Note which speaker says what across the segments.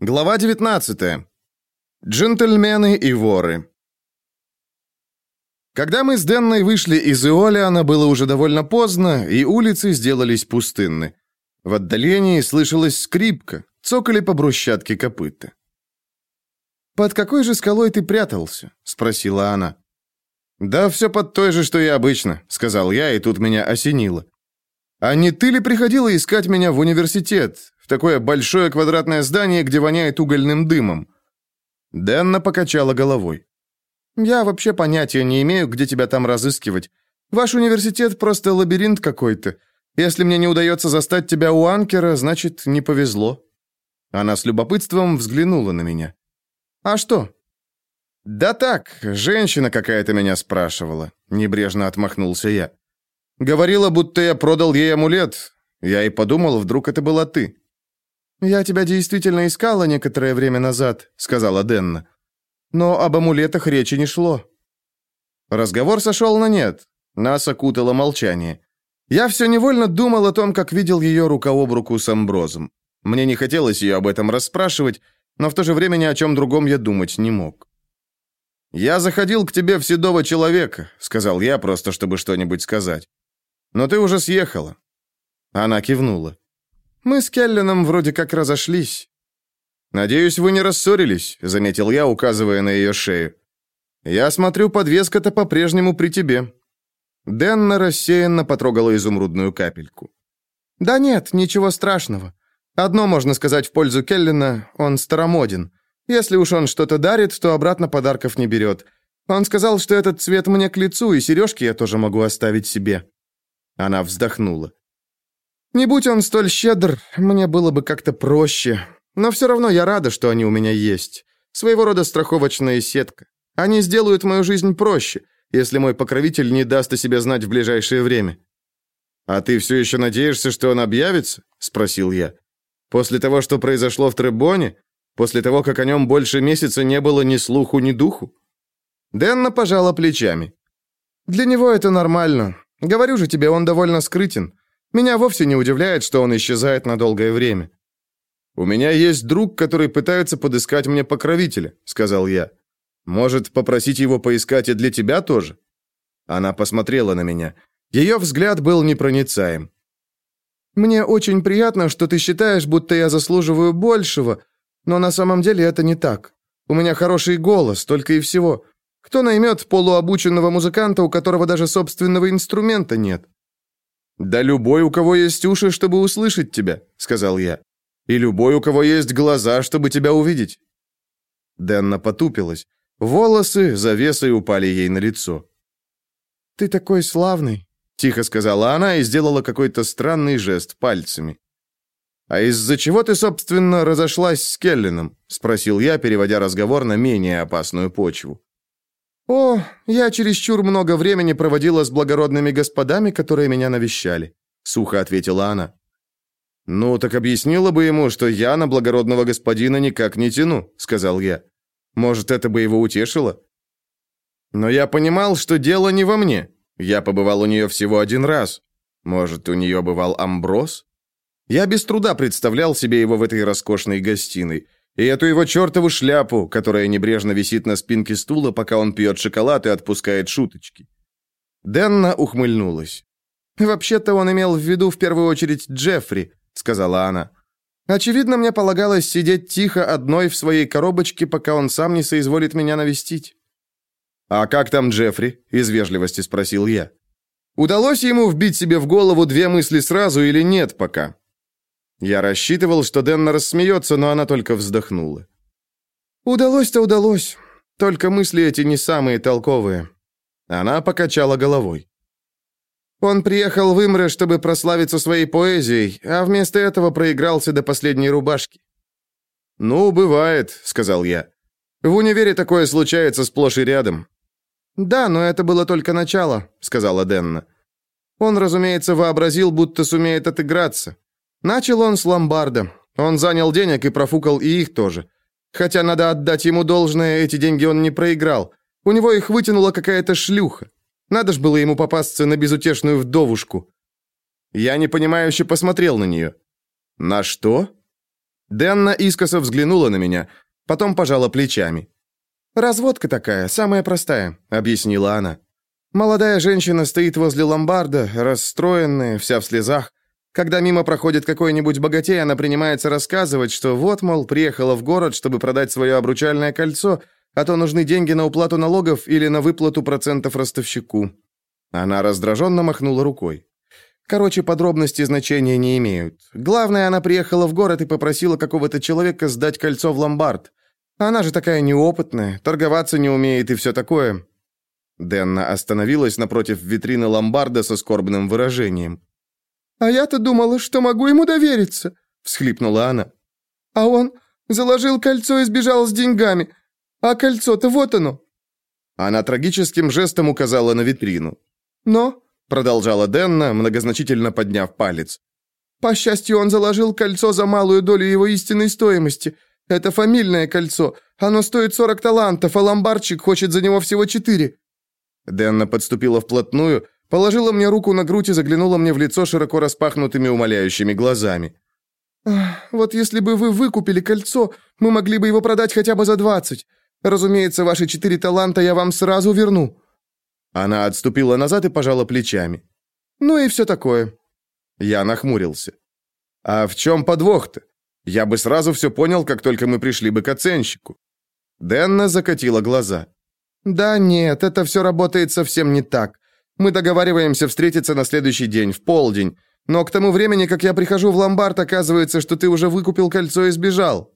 Speaker 1: Глава 19. Джентльмены и воры. Когда мы с Денной вышли из Иолиана, было уже довольно поздно, и улицы сделались пустынны. В отдалении слышалась скрипка, цокали по брусчатке копыта. «Под какой же скалой ты прятался?» — спросила она. «Да все под той же, что и обычно», — сказал я, и тут меня осенило. «А не ты ли приходила искать меня в университет? Такое большое квадратное здание, где воняет угольным дымом. Дэнна покачала головой. «Я вообще понятия не имею, где тебя там разыскивать. Ваш университет просто лабиринт какой-то. Если мне не удается застать тебя у анкера, значит, не повезло». Она с любопытством взглянула на меня. «А что?» «Да так, женщина какая-то меня спрашивала», — небрежно отмахнулся я. «Говорила, будто я продал ей амулет. Я и подумал, вдруг это была ты». «Я тебя действительно искала некоторое время назад», — сказала Денна. «Но об амулетах речи не шло». Разговор сошел на нет. Нас окутало молчание. Я все невольно думал о том, как видел ее рука об руку с Амброзом. Мне не хотелось ее об этом расспрашивать, но в то же время ни о чем другом я думать не мог. «Я заходил к тебе в седого человека», — сказал я, просто чтобы что-нибудь сказать. «Но ты уже съехала». Она кивнула. Мы с Келленом вроде как разошлись. Надеюсь, вы не рассорились, заметил я, указывая на ее шею. Я смотрю, подвеска-то по-прежнему при тебе. Денна рассеянно потрогала изумрудную капельку. Да нет, ничего страшного. Одно можно сказать в пользу Келлина, он старомоден. Если уж он что-то дарит, то обратно подарков не берет. Он сказал, что этот цвет мне к лицу, и сережки я тоже могу оставить себе. Она вздохнула. Не будь он столь щедр, мне было бы как-то проще. Но все равно я рада, что они у меня есть. Своего рода страховочная сетка. Они сделают мою жизнь проще, если мой покровитель не даст о себе знать в ближайшее время. «А ты все еще надеешься, что он объявится?» – спросил я. «После того, что произошло в Требоне? После того, как о нем больше месяца не было ни слуху, ни духу?» Дэнна пожала плечами. «Для него это нормально. Говорю же тебе, он довольно скрытен. Меня вовсе не удивляет, что он исчезает на долгое время. У меня есть друг, который пытается подыскать мне покровителя, сказал я. Может, попросить его поискать и для тебя тоже? Она посмотрела на меня. Ее взгляд был непроницаем. Мне очень приятно, что ты считаешь, будто я заслуживаю большего, но на самом деле это не так. У меня хороший голос, только и всего. Кто наймет полуобученного музыканта, у которого даже собственного инструмента нет? «Да любой, у кого есть уши, чтобы услышать тебя», — сказал я. «И любой, у кого есть глаза, чтобы тебя увидеть». Дэнна потупилась. Волосы завесой упали ей на лицо. «Ты такой славный», — тихо сказала она и сделала какой-то странный жест пальцами. «А из-за чего ты, собственно, разошлась с Келлином?» — спросил я, переводя разговор на менее опасную почву. «О, я чересчур много времени проводила с благородными господами, которые меня навещали», — сухо ответила она. «Ну, так объяснила бы ему, что я на благородного господина никак не тяну», — сказал я. «Может, это бы его утешило?» Но я понимал, что дело не во мне. Я побывал у нее всего один раз. Может, у нее бывал Амброс? Я без труда представлял себе его в этой роскошной гостиной. И эту его чертову шляпу, которая небрежно висит на спинке стула, пока он пьет шоколад и отпускает шуточки. Денна ухмыльнулась. «Вообще-то он имел в виду в первую очередь Джеффри», — сказала она. «Очевидно, мне полагалось сидеть тихо одной в своей коробочке, пока он сам не соизволит меня навестить». «А как там Джеффри?» — из вежливости спросил я. «Удалось ему вбить себе в голову две мысли сразу или нет пока?» Я рассчитывал, что Денна рассмеется, но она только вздохнула. «Удалось-то удалось. Только мысли эти не самые толковые». Она покачала головой. Он приехал в Имре, чтобы прославиться своей поэзией, а вместо этого проигрался до последней рубашки. «Ну, бывает», — сказал я. «В универе такое случается сплошь и рядом». «Да, но это было только начало», — сказала Денна. Он, разумеется, вообразил, будто сумеет отыграться. Начал он с ломбарда. Он занял денег и профукал и их тоже. Хотя надо отдать ему должное, эти деньги он не проиграл. У него их вытянула какая-то шлюха. Надо ж было ему попасться на безутешную вдовушку. Я непонимающе посмотрел на нее. На что? Дэнна искоса взглянула на меня, потом пожала плечами. «Разводка такая, самая простая», — объяснила она. «Молодая женщина стоит возле ломбарда, расстроенная, вся в слезах. Когда мимо проходит какой-нибудь богатей, она принимается рассказывать, что вот, мол, приехала в город, чтобы продать свое обручальное кольцо, а то нужны деньги на уплату налогов или на выплату процентов ростовщику». Она раздраженно махнула рукой. Короче, подробности значения не имеют. Главное, она приехала в город и попросила какого-то человека сдать кольцо в ломбард. Она же такая неопытная, торговаться не умеет и все такое. Денна остановилась напротив витрины ломбарда со скорбным выражением. «А я-то думала, что могу ему довериться», — всхлипнула она. «А он заложил кольцо и сбежал с деньгами. А кольцо-то вот оно». Она трагическим жестом указала на витрину. «Но продолжала Денна, многозначительно подняв палец. По счастью, он заложил кольцо за малую долю его истинной стоимости. Это фамильное кольцо. Оно стоит 40 талантов, а ломбардчик хочет за него всего четыре. Денна подступила вплотную, положила мне руку на грудь и заглянула мне в лицо широко распахнутыми умоляющими глазами. «Вот если бы вы выкупили кольцо, мы могли бы его продать хотя бы за двадцать. Разумеется, ваши четыре таланта я вам сразу верну». Она отступила назад и пожала плечами. «Ну и все такое». Я нахмурился. «А в чем подвох-то? Я бы сразу все понял, как только мы пришли бы к оценщику». Денна закатила глаза. «Да нет, это все работает совсем не так. Мы договариваемся встретиться на следующий день, в полдень. Но к тому времени, как я прихожу в ломбард, оказывается, что ты уже выкупил кольцо и сбежал».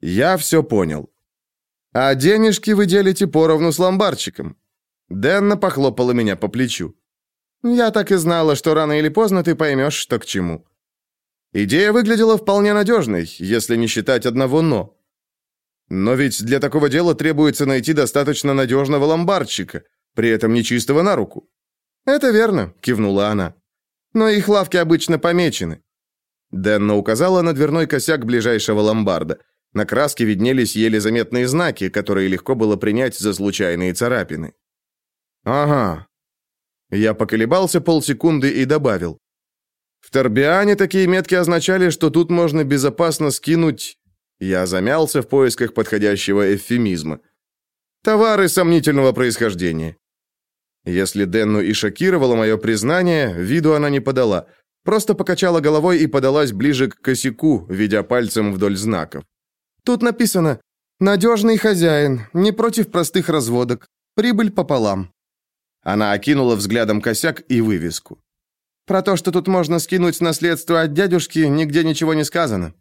Speaker 1: Я все понял. «А денежки вы делите поровну с ломбардчиком. Дэнна похлопала меня по плечу. «Я так и знала, что рано или поздно ты поймешь, что к чему». Идея выглядела вполне надежной, если не считать одного «но». Но ведь для такого дела требуется найти достаточно надежного ломбардчика, при этом нечистого на руку. «Это верно», — кивнула она. «Но их лавки обычно помечены». Дэнна указала на дверной косяк ближайшего ломбарда. На краске виднелись еле заметные знаки, которые легко было принять за случайные царапины. «Ага». Я поколебался полсекунды и добавил. В Торбиане такие метки означали, что тут можно безопасно скинуть... Я замялся в поисках подходящего эвфемизма. Товары сомнительного происхождения. Если Денну и шокировало мое признание, виду она не подала. Просто покачала головой и подалась ближе к косяку, ведя пальцем вдоль знаков. Тут написано «Надежный хозяин, не против простых разводок, прибыль пополам». Она окинула взглядом косяк и вывеску. Про то, что тут можно скинуть наследство от дядюшки, нигде ничего не сказано.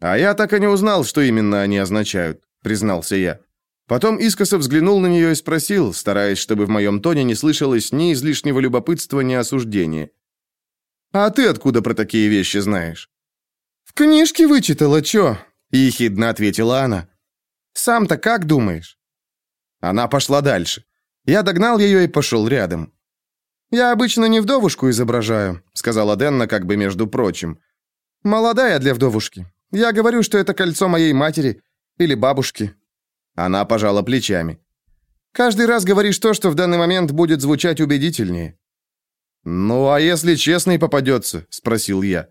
Speaker 1: А я так и не узнал, что именно они означают, признался я. Потом искоса взглянул на нее и спросил, стараясь, чтобы в моем тоне не слышалось ни излишнего любопытства, ни осуждения. «А ты откуда про такие вещи знаешь?» «В книжке вычитала, чё?» – ехидно ответила она. «Сам-то как думаешь?» Она пошла дальше. Я догнал ее и пошел рядом. «Я обычно не вдовушку изображаю», — сказала Денна как бы между прочим. «Молодая для вдовушки. Я говорю, что это кольцо моей матери или бабушки». Она пожала плечами. «Каждый раз говоришь то, что в данный момент будет звучать убедительнее». «Ну, а если честный попадется?» — спросил я.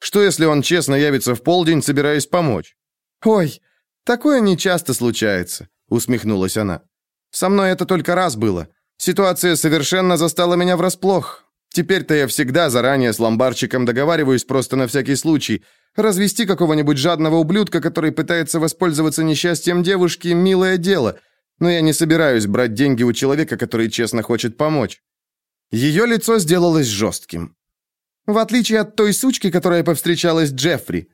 Speaker 1: «Что, если он честно явится в полдень, собираясь помочь?» «Ой, такое нечасто случается», — усмехнулась она. Со мной это только раз было. Ситуация совершенно застала меня врасплох. Теперь-то я всегда заранее с ломбарчиком договариваюсь просто на всякий случай. Развести какого-нибудь жадного ублюдка, который пытается воспользоваться несчастьем девушки, милое дело. Но я не собираюсь брать деньги у человека, который честно хочет помочь. Ее лицо сделалось жестким. В отличие от той сучки, которая повстречалась Джеффри.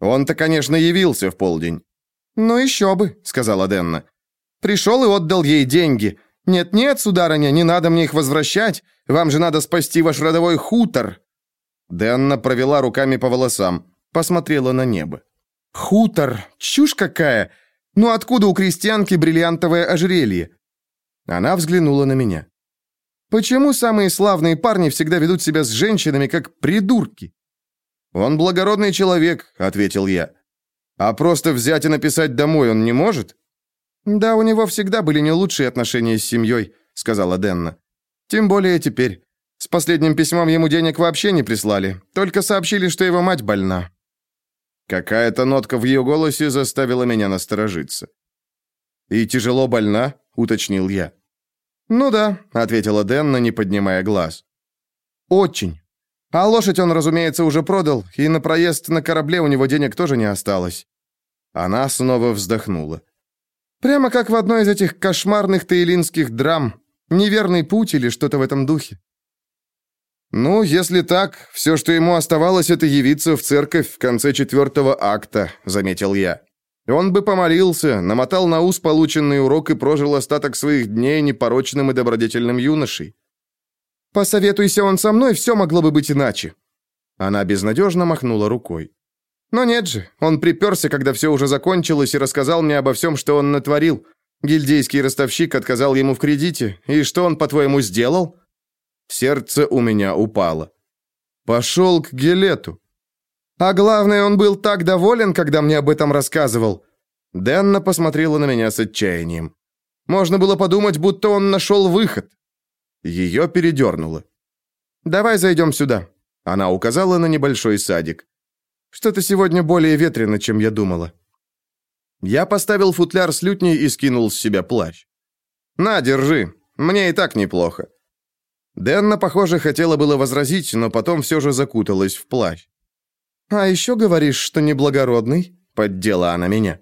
Speaker 1: Он-то, конечно, явился в полдень. «Ну еще бы», — сказала Денна. Пришел и отдал ей деньги. Нет-нет, сударыня, не надо мне их возвращать. Вам же надо спасти ваш родовой хутор». Дэнна провела руками по волосам, посмотрела на небо. «Хутор? Чушь какая! Ну откуда у крестьянки бриллиантовое ожерелье?» Она взглянула на меня. «Почему самые славные парни всегда ведут себя с женщинами, как придурки?» «Он благородный человек», — ответил я. «А просто взять и написать домой он не может?» «Да, у него всегда были не лучшие отношения с семьей», — сказала Денна. «Тем более теперь. С последним письмом ему денег вообще не прислали, только сообщили, что его мать больна». Какая-то нотка в ее голосе заставила меня насторожиться. «И тяжело больна?» — уточнил я.
Speaker 2: «Ну да», — ответила Дэнна, не поднимая глаз. «Очень. А лошадь он, разумеется, уже продал, и на проезд на корабле у него денег тоже не осталось».
Speaker 1: Она снова вздохнула.
Speaker 2: «Прямо как в одной из этих кошмарных таилинских драм. Неверный путь или что-то в этом духе».
Speaker 1: «Ну, если так, все, что ему оставалось, это явиться в церковь в конце четвертого акта», — заметил я. Он бы помолился, намотал на ус полученный урок и прожил остаток своих дней непорочным и добродетельным юношей.
Speaker 2: «Посоветуйся он со мной, все могло бы быть иначе».
Speaker 1: Она безнадежно махнула рукой.
Speaker 2: «Но нет же, он приперся, когда все уже закончилось, и рассказал мне обо всем, что он натворил. Гильдейский ростовщик отказал ему в кредите. И что он, по-твоему, сделал?»
Speaker 1: Сердце у меня упало. «Пошел к Гелету».
Speaker 2: А главное, он был так доволен, когда мне об этом рассказывал.
Speaker 1: Дэнна посмотрела на меня с отчаянием. Можно было подумать, будто он нашел выход. Ее передернуло.
Speaker 2: «Давай зайдем сюда».
Speaker 1: Она указала на небольшой садик.
Speaker 2: «Что-то сегодня более ветрено, чем я думала».
Speaker 1: Я поставил футляр с лютней и скинул с себя плащ. «На, держи. Мне и так неплохо». Дэнна, похоже, хотела было возразить, но потом все же закуталась в плащ.
Speaker 2: «А еще говоришь, что неблагородный?» — поддела она меня.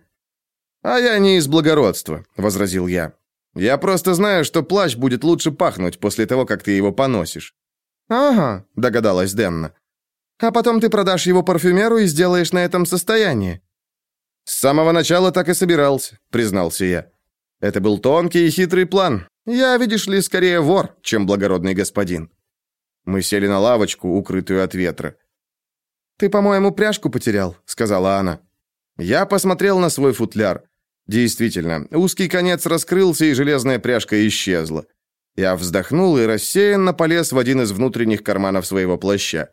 Speaker 1: «А я не из благородства», — возразил я. «Я просто знаю, что плащ будет лучше пахнуть после того, как ты его поносишь».
Speaker 2: «Ага», — догадалась Денна. «А потом ты продашь его парфюмеру и сделаешь на этом состояние».
Speaker 1: «С самого начала так и собирался», — признался я. «Это был тонкий и хитрый план. Я, видишь ли, скорее вор, чем благородный господин». Мы сели на лавочку, укрытую от ветра.
Speaker 2: «Ты, по-моему, пряжку потерял», — сказала она.
Speaker 1: Я посмотрел на свой футляр. Действительно, узкий конец раскрылся, и железная пряжка исчезла. Я вздохнул и рассеянно полез в один из внутренних карманов своего плаща.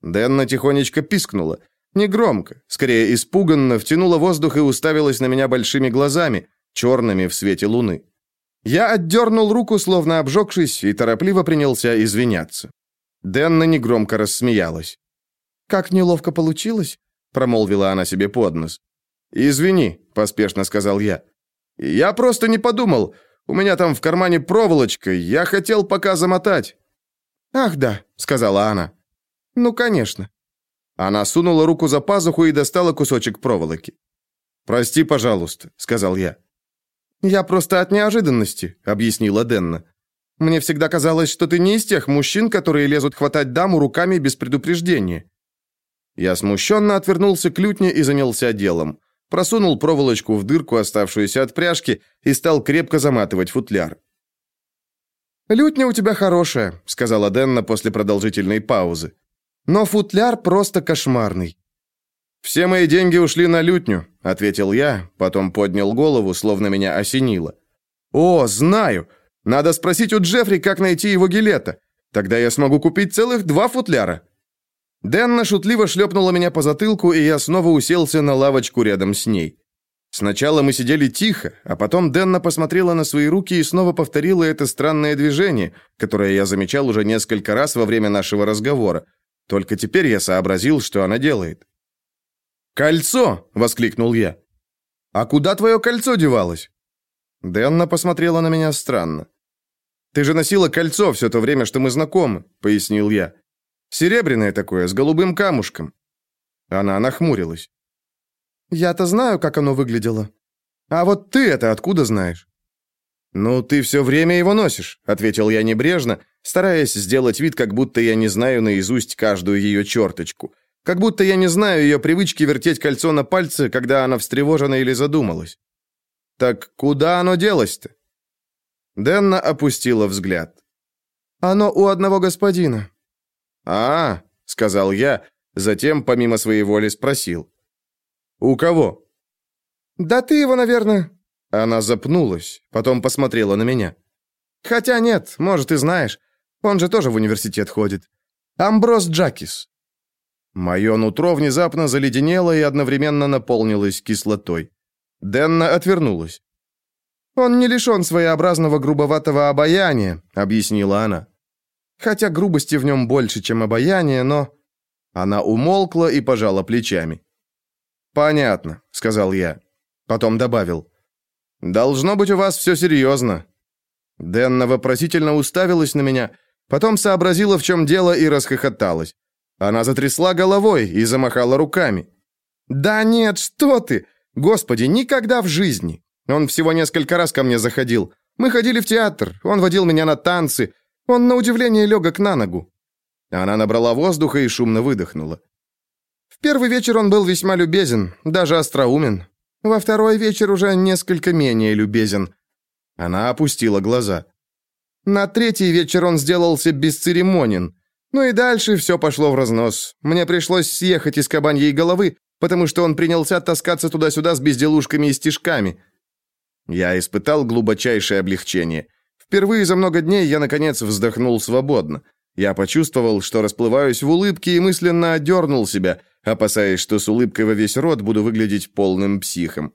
Speaker 1: Дэнна тихонечко пискнула. Негромко, скорее испуганно, втянула воздух и уставилась на меня большими глазами, черными в свете луны. Я отдернул руку, словно обжегшись, и торопливо принялся извиняться. Дэнна негромко рассмеялась.
Speaker 2: «Как неловко получилось?» — промолвила она себе под нос.
Speaker 1: «Извини», — поспешно сказал я. «Я просто не подумал. У меня там в кармане проволочка. Я хотел пока замотать».
Speaker 2: «Ах, да», — сказала она. «Ну, конечно».
Speaker 1: Она сунула руку за пазуху и достала кусочек проволоки. «Прости, пожалуйста», — сказал я.
Speaker 2: «Я просто от неожиданности», — объяснила Денна. «Мне всегда казалось, что ты не из тех мужчин, которые лезут хватать даму руками без предупреждения.
Speaker 1: Я смущенно отвернулся к лютне и занялся делом. Просунул проволочку в дырку, оставшуюся от пряжки, и стал крепко заматывать футляр.
Speaker 2: «Лютня у тебя хорошая», — сказала Денна после продолжительной паузы. «Но футляр просто кошмарный».
Speaker 1: «Все мои деньги ушли на лютню», — ответил я, потом поднял голову, словно меня осенило. «О, знаю! Надо спросить у Джеффри, как найти его гилета. Тогда я смогу купить целых два футляра». Дэнна шутливо шлепнула меня по затылку, и я снова уселся на лавочку рядом с ней. Сначала мы сидели тихо, а потом Дэнна посмотрела на свои руки и снова повторила это странное движение, которое я замечал уже несколько раз во время нашего разговора. Только теперь я сообразил, что она делает. «Кольцо!» — воскликнул я. «А куда твое кольцо девалось?» Дэнна посмотрела на меня странно. «Ты же носила кольцо все то время, что мы знакомы», — пояснил я. Серебряное такое, с голубым камушком». Она нахмурилась.
Speaker 2: «Я-то знаю, как оно выглядело.
Speaker 1: А вот ты это откуда знаешь?» «Ну, ты все время его носишь», — ответил я небрежно, стараясь сделать вид, как будто я не знаю наизусть каждую ее черточку. Как будто я не знаю ее привычки вертеть кольцо на пальце, когда она встревожена или задумалась. «Так куда оно делось-то?» Денна опустила взгляд.
Speaker 2: «Оно у одного господина.
Speaker 1: «А, — сказал я, затем, помимо своей воли, спросил. «У кого?»
Speaker 2: «Да ты его, наверное...»
Speaker 1: Она запнулась, потом посмотрела на меня.
Speaker 2: «Хотя нет, может, и знаешь. Он же тоже в университет ходит. Амброс Джакис».
Speaker 1: Мое нутро внезапно заледенело и одновременно наполнилось кислотой. Денна отвернулась.
Speaker 2: «Он не лишен своеобразного грубоватого обаяния», — объяснила она. Хотя грубости в нем больше, чем обаяние, но...»
Speaker 1: Она умолкла и пожала плечами. «Понятно», — сказал я. Потом добавил. «Должно быть у вас все серьезно». Дэнна вопросительно уставилась на меня, потом сообразила, в чем дело, и расхохоталась. Она затрясла головой и замахала руками. «Да нет, что ты! Господи, никогда в жизни! Он всего несколько раз ко мне заходил. Мы ходили в театр, он водил меня на танцы. Он, на удивление, легок на ногу». Она набрала воздуха и шумно выдохнула. В первый вечер он был весьма любезен, даже остроумен. Во второй вечер уже несколько менее любезен. Она опустила глаза. На третий вечер он сделался бесцеремонен. Ну и дальше все пошло в разнос. Мне пришлось съехать из кабаньей головы, потому что он принялся таскаться туда-сюда с безделушками и стишками. Я испытал глубочайшее облегчение. Впервые за много дней я, наконец, вздохнул свободно. Я почувствовал, что расплываюсь в улыбке и мысленно одернул себя, опасаясь, что с улыбкой во весь рот буду выглядеть полным психом.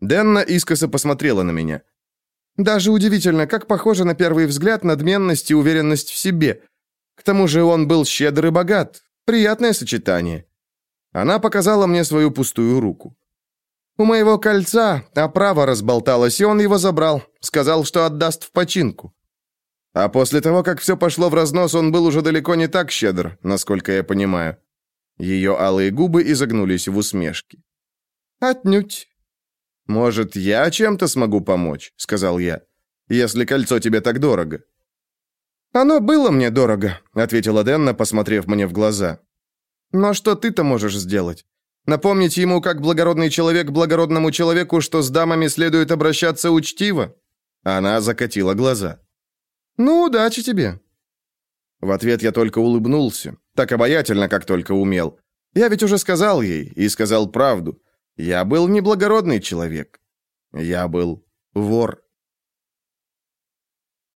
Speaker 1: Денна искоса посмотрела на меня. «Даже удивительно, как похоже на первый взгляд надменность и уверенность в себе. К тому же он был щедр и богат. Приятное сочетание». Она показала мне свою пустую руку. У моего кольца оправа разболталась, и он его забрал. Сказал, что отдаст в починку. А после того, как все пошло в разнос, он был уже далеко не так щедр, насколько я понимаю. Ее алые губы изогнулись в усмешке. «Отнюдь». «Может, я чем-то смогу помочь?» — сказал я. «Если кольцо тебе так дорого». «Оно было мне дорого», — ответила Денна, посмотрев мне в глаза. «Но что ты-то можешь сделать? Напомнить ему, как благородный человек благородному человеку, что с дамами следует обращаться учтиво?» Она закатила глаза. «Ну, удачи тебе». В ответ я только улыбнулся, так обаятельно, как только умел. Я ведь уже сказал ей, и сказал правду. Я был неблагородный человек. Я был вор.